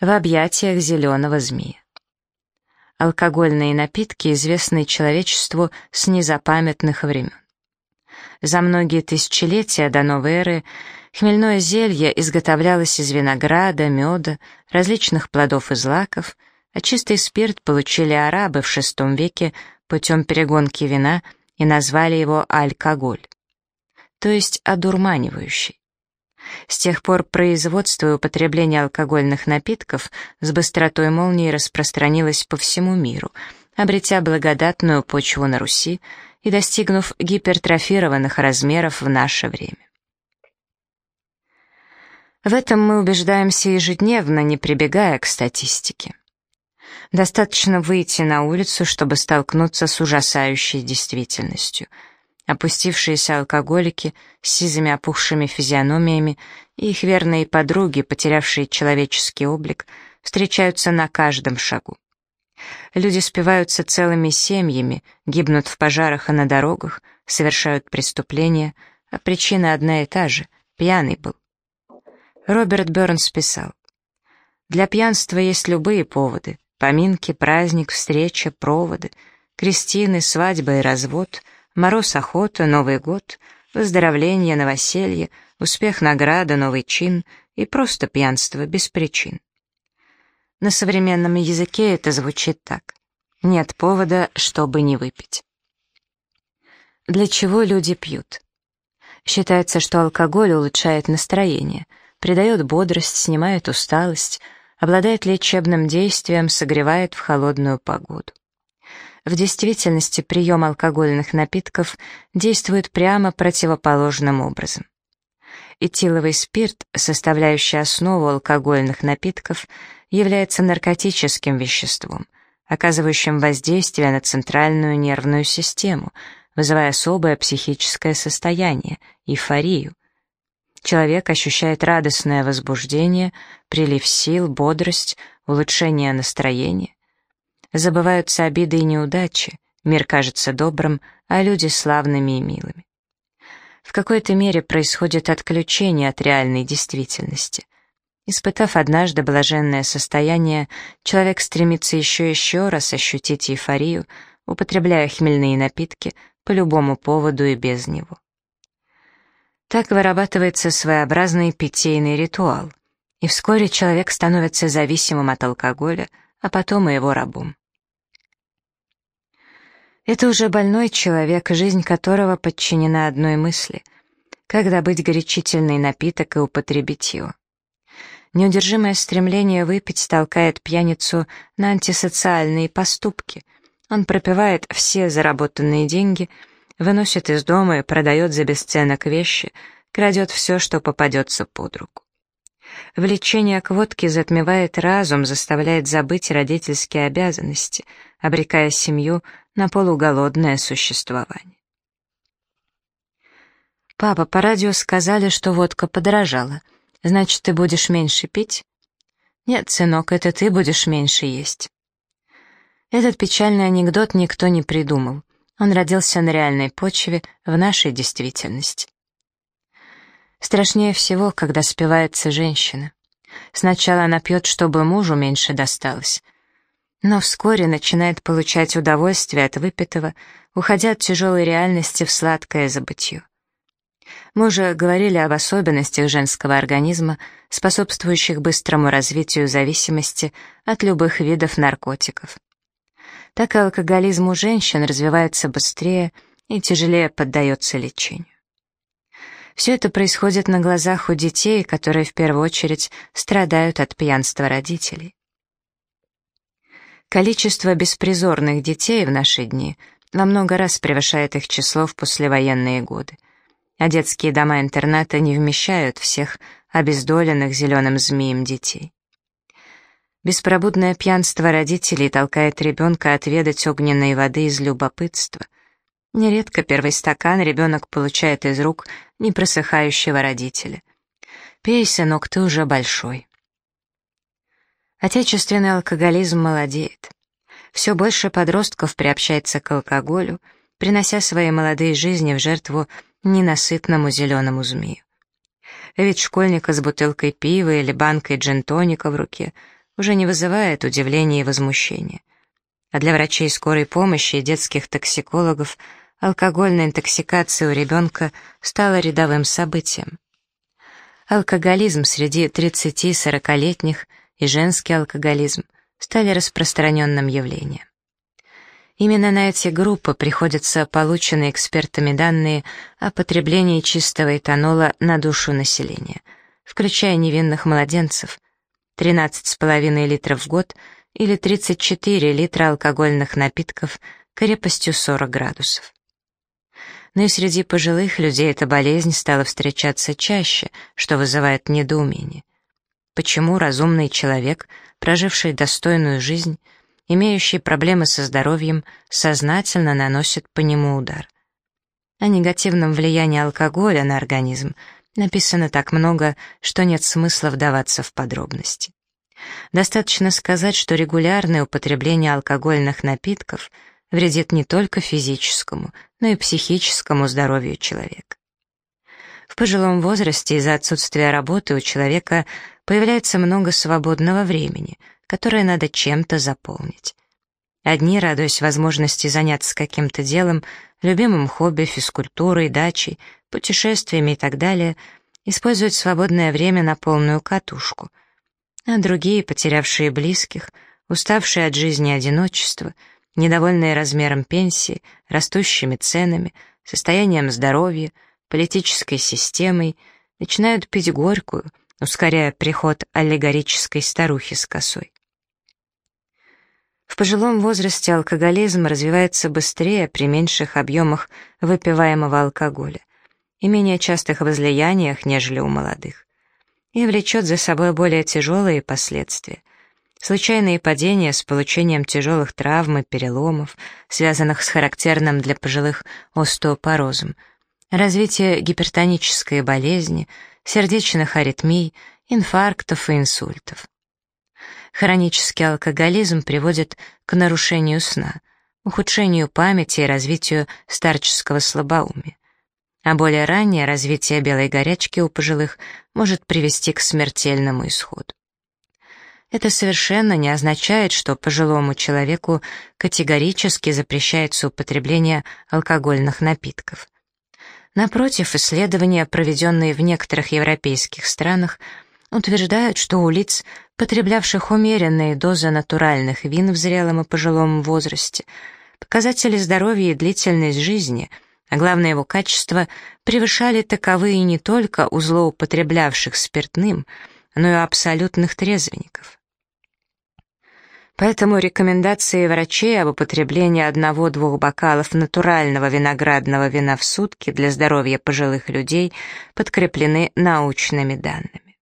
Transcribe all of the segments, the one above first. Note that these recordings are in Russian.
в объятиях зеленого змея. Алкогольные напитки известны человечеству с незапамятных времен. За многие тысячелетия до новой эры хмельное зелье изготовлялось из винограда, меда, различных плодов и злаков, а чистый спирт получили арабы в VI веке путем перегонки вина и назвали его алькоголь, то есть одурманивающий. С тех пор производство и употребление алкогольных напитков с быстротой молнии распространилось по всему миру, обретя благодатную почву на Руси и достигнув гипертрофированных размеров в наше время. В этом мы убеждаемся ежедневно, не прибегая к статистике. Достаточно выйти на улицу, чтобы столкнуться с ужасающей действительностью — Опустившиеся алкоголики с сизыми опухшими физиономиями и их верные подруги, потерявшие человеческий облик, встречаются на каждом шагу. Люди спиваются целыми семьями, гибнут в пожарах и на дорогах, совершают преступления, а причина одна и та же — пьяный был. Роберт Бернс писал, «Для пьянства есть любые поводы — поминки, праздник, встреча, проводы, крестины, свадьба и развод — Мороз, охота, Новый год, выздоровление, новоселье, успех, награда, новый чин и просто пьянство без причин. На современном языке это звучит так. Нет повода, чтобы не выпить. Для чего люди пьют? Считается, что алкоголь улучшает настроение, придает бодрость, снимает усталость, обладает лечебным действием, согревает в холодную погоду. В действительности прием алкогольных напитков действует прямо противоположным образом. Этиловый спирт, составляющий основу алкогольных напитков, является наркотическим веществом, оказывающим воздействие на центральную нервную систему, вызывая особое психическое состояние, эйфорию. Человек ощущает радостное возбуждение, прилив сил, бодрость, улучшение настроения. Забываются обиды и неудачи, мир кажется добрым, а люди славными и милыми. В какой-то мере происходит отключение от реальной действительности. Испытав однажды блаженное состояние, человек стремится еще и еще раз ощутить эйфорию, употребляя хмельные напитки по любому поводу и без него. Так вырабатывается своеобразный питейный ритуал, и вскоре человек становится зависимым от алкоголя, а потом и его рабом. Это уже больной человек, жизнь которого подчинена одной мысли — как добыть горячительный напиток и употребить его. Неудержимое стремление выпить толкает пьяницу на антисоциальные поступки. Он пропивает все заработанные деньги, выносит из дома и продает за бесценок вещи, крадет все, что попадется под руку. Влечение к водке затмевает разум, заставляет забыть родительские обязанности, обрекая семью на полуголодное существование. «Папа, по радио сказали, что водка подорожала. Значит, ты будешь меньше пить?» «Нет, сынок, это ты будешь меньше есть». Этот печальный анекдот никто не придумал. Он родился на реальной почве, в нашей действительности. Страшнее всего, когда спивается женщина. Сначала она пьет, чтобы мужу меньше досталось, но вскоре начинает получать удовольствие от выпитого, уходя от тяжелой реальности в сладкое забытье. Мы уже говорили об особенностях женского организма, способствующих быстрому развитию зависимости от любых видов наркотиков. Так алкоголизм у женщин развивается быстрее и тяжелее поддается лечению. Все это происходит на глазах у детей, которые в первую очередь страдают от пьянства родителей. Количество беспризорных детей в наши дни во много раз превышает их число в послевоенные годы. А детские дома-интерната не вмещают всех обездоленных зеленым змеем детей. Беспробудное пьянство родителей толкает ребенка отведать огненной воды из любопытства. Нередко первый стакан ребенок получает из рук непросыхающего родителя. «Пей, сынок, ты уже большой». Отечественный алкоголизм молодеет. Все больше подростков приобщается к алкоголю, принося свои молодые жизни в жертву ненасытному зеленому змею. Ведь школьника с бутылкой пива или банкой джентоника в руке уже не вызывает удивления и возмущения. А для врачей скорой помощи и детских токсикологов алкогольная интоксикация у ребенка стала рядовым событием. Алкоголизм среди 30-40-летних и женский алкоголизм стали распространенным явлением. Именно на эти группы приходятся полученные экспертами данные о потреблении чистого этанола на душу населения, включая невинных младенцев, 13,5 литров в год или 34 литра алкогольных напитков крепостью 40 градусов. Но и среди пожилых людей эта болезнь стала встречаться чаще, что вызывает недоумение. Почему разумный человек, проживший достойную жизнь, имеющий проблемы со здоровьем, сознательно наносит по нему удар? О негативном влиянии алкоголя на организм написано так много, что нет смысла вдаваться в подробности. Достаточно сказать, что регулярное употребление алкогольных напитков вредит не только физическому, но и психическому здоровью человека. В пожилом возрасте из-за отсутствия работы у человека появляется много свободного времени, которое надо чем-то заполнить. Одни, радуясь возможности заняться каким-то делом, любимым хобби, физкультурой, дачей, путешествиями и так далее, используют свободное время на полную катушку, а другие, потерявшие близких, уставшие от жизни одиночества, недовольные размером пенсии, растущими ценами, состоянием здоровья, политической системой, начинают пить горькую, ускоряя приход аллегорической старухи с косой. В пожилом возрасте алкоголизм развивается быстрее при меньших объемах выпиваемого алкоголя и менее частых возлияниях, нежели у молодых, и влечет за собой более тяжелые последствия. Случайные падения с получением тяжелых травм и переломов, связанных с характерным для пожилых остеопорозом, развитие гипертонической болезни, сердечных аритмий, инфарктов и инсультов. Хронический алкоголизм приводит к нарушению сна, ухудшению памяти и развитию старческого слабоумия. А более раннее развитие белой горячки у пожилых может привести к смертельному исходу. Это совершенно не означает, что пожилому человеку категорически запрещается употребление алкогольных напитков. Напротив, исследования, проведенные в некоторых европейских странах, утверждают, что у лиц, потреблявших умеренные дозы натуральных вин в зрелом и пожилом возрасте, показатели здоровья и длительность жизни, а главное его качество, превышали таковые не только у злоупотреблявших спиртным, но и у абсолютных трезвенников. Поэтому рекомендации врачей об употреблении одного-двух бокалов натурального виноградного вина в сутки для здоровья пожилых людей подкреплены научными данными.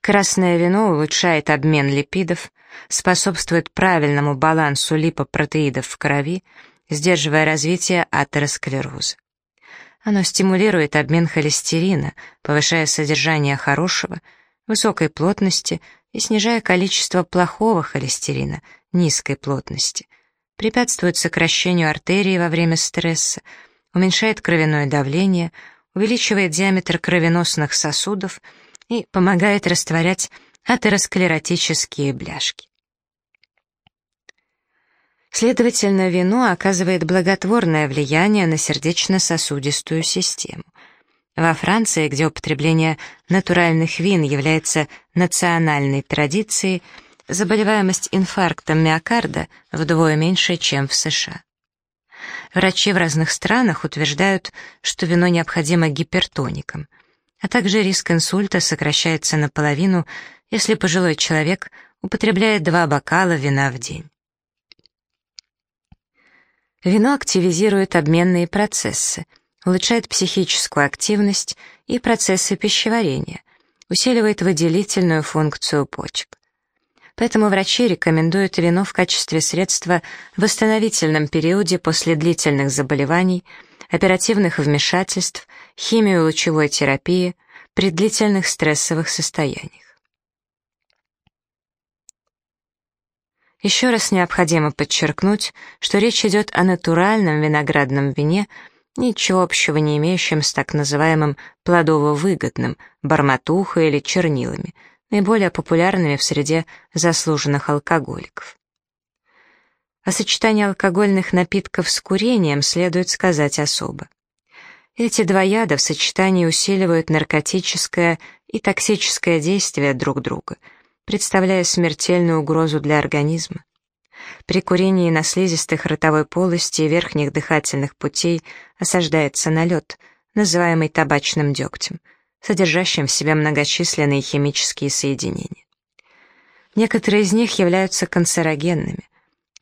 Красное вино улучшает обмен липидов, способствует правильному балансу липопротеидов в крови, сдерживая развитие атеросклероза. Оно стимулирует обмен холестерина, повышая содержание хорошего, высокой плотности и снижая количество плохого холестерина, низкой плотности, препятствует сокращению артерий во время стресса, уменьшает кровяное давление, увеличивает диаметр кровеносных сосудов и помогает растворять атеросклеротические бляшки. Следовательно, вино оказывает благотворное влияние на сердечно-сосудистую систему. Во Франции, где употребление натуральных вин является национальной традицией, заболеваемость инфарктом миокарда вдвое меньше, чем в США. Врачи в разных странах утверждают, что вино необходимо гипертоникам, а также риск инсульта сокращается наполовину, если пожилой человек употребляет два бокала вина в день. Вино активизирует обменные процессы – улучшает психическую активность и процессы пищеварения, усиливает выделительную функцию почек. Поэтому врачи рекомендуют вино в качестве средства в восстановительном периоде после длительных заболеваний, оперативных вмешательств, химию лучевой терапии, при длительных стрессовых состояниях. Еще раз необходимо подчеркнуть, что речь идет о натуральном виноградном вине – ничего общего не имеющим с так называемым плодово-выгодным, барматухой или чернилами, наиболее популярными в среде заслуженных алкоголиков. О сочетании алкогольных напитков с курением следует сказать особо. Эти два яда в сочетании усиливают наркотическое и токсическое действие друг друга, представляя смертельную угрозу для организма. При курении на слизистых ротовой полости и верхних дыхательных путей осаждается налет, называемый табачным дегтем, содержащим в себе многочисленные химические соединения. Некоторые из них являются канцерогенными.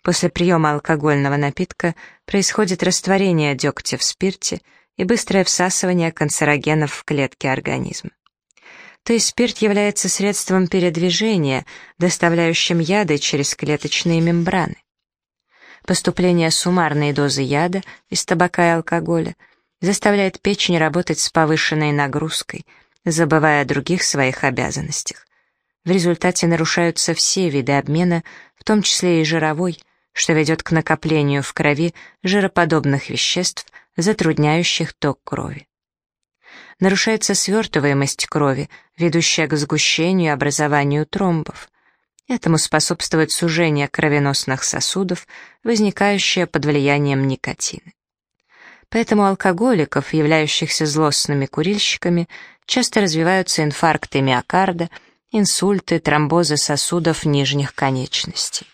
После приема алкогольного напитка происходит растворение дегтя в спирте и быстрое всасывание канцерогенов в клетки организма то есть спирт является средством передвижения, доставляющим яды через клеточные мембраны. Поступление суммарной дозы яда из табака и алкоголя заставляет печень работать с повышенной нагрузкой, забывая о других своих обязанностях. В результате нарушаются все виды обмена, в том числе и жировой, что ведет к накоплению в крови жироподобных веществ, затрудняющих ток крови нарушается свертываемость крови, ведущая к сгущению и образованию тромбов. Этому способствует сужение кровеносных сосудов, возникающее под влиянием никотина. Поэтому алкоголиков, являющихся злостными курильщиками, часто развиваются инфаркты миокарда, инсульты, тромбозы сосудов нижних конечностей.